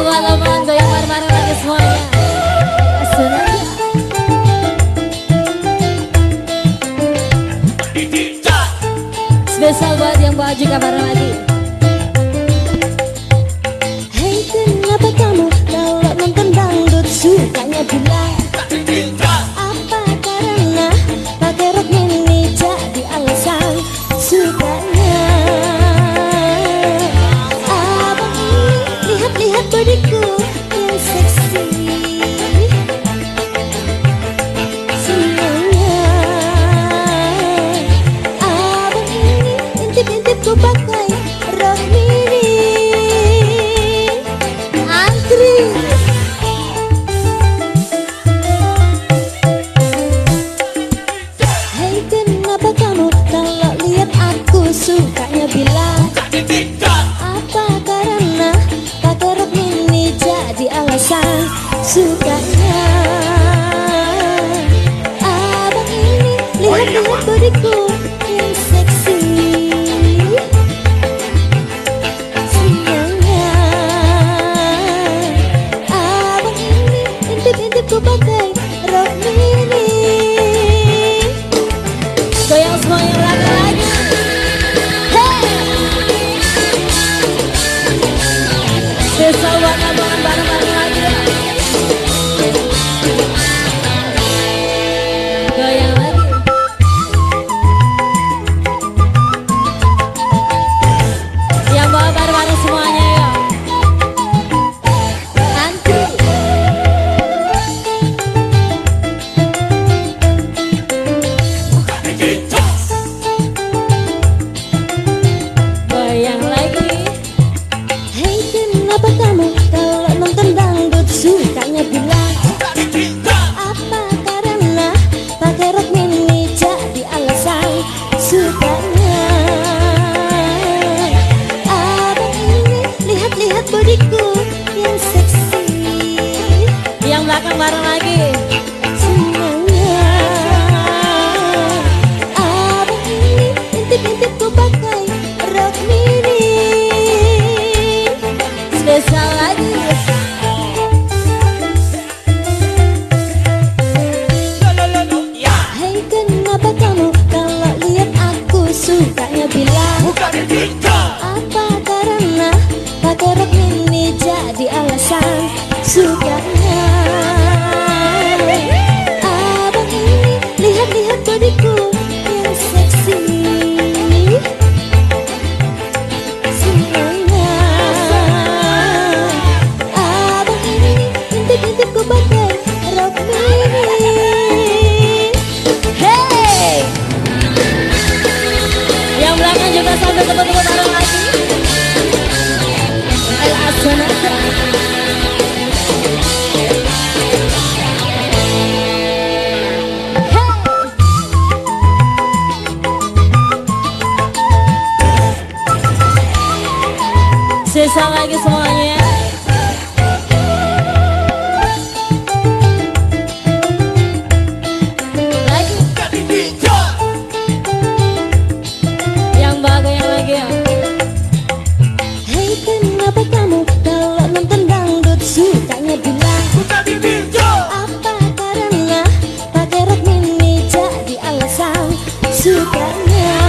buat teman lagi semuanya. Buat yang lagi. Hei kenapa kamu kalau nonton dangdut sukanya bilang sukanya bilang Apa karena pakai rok mini jadi alasan sukanya? Abang ini lihat oh iya, lihat bodiku Yeah. bareng lagi. Sesama dengan orang lagi lagi semua. xưa cả ngày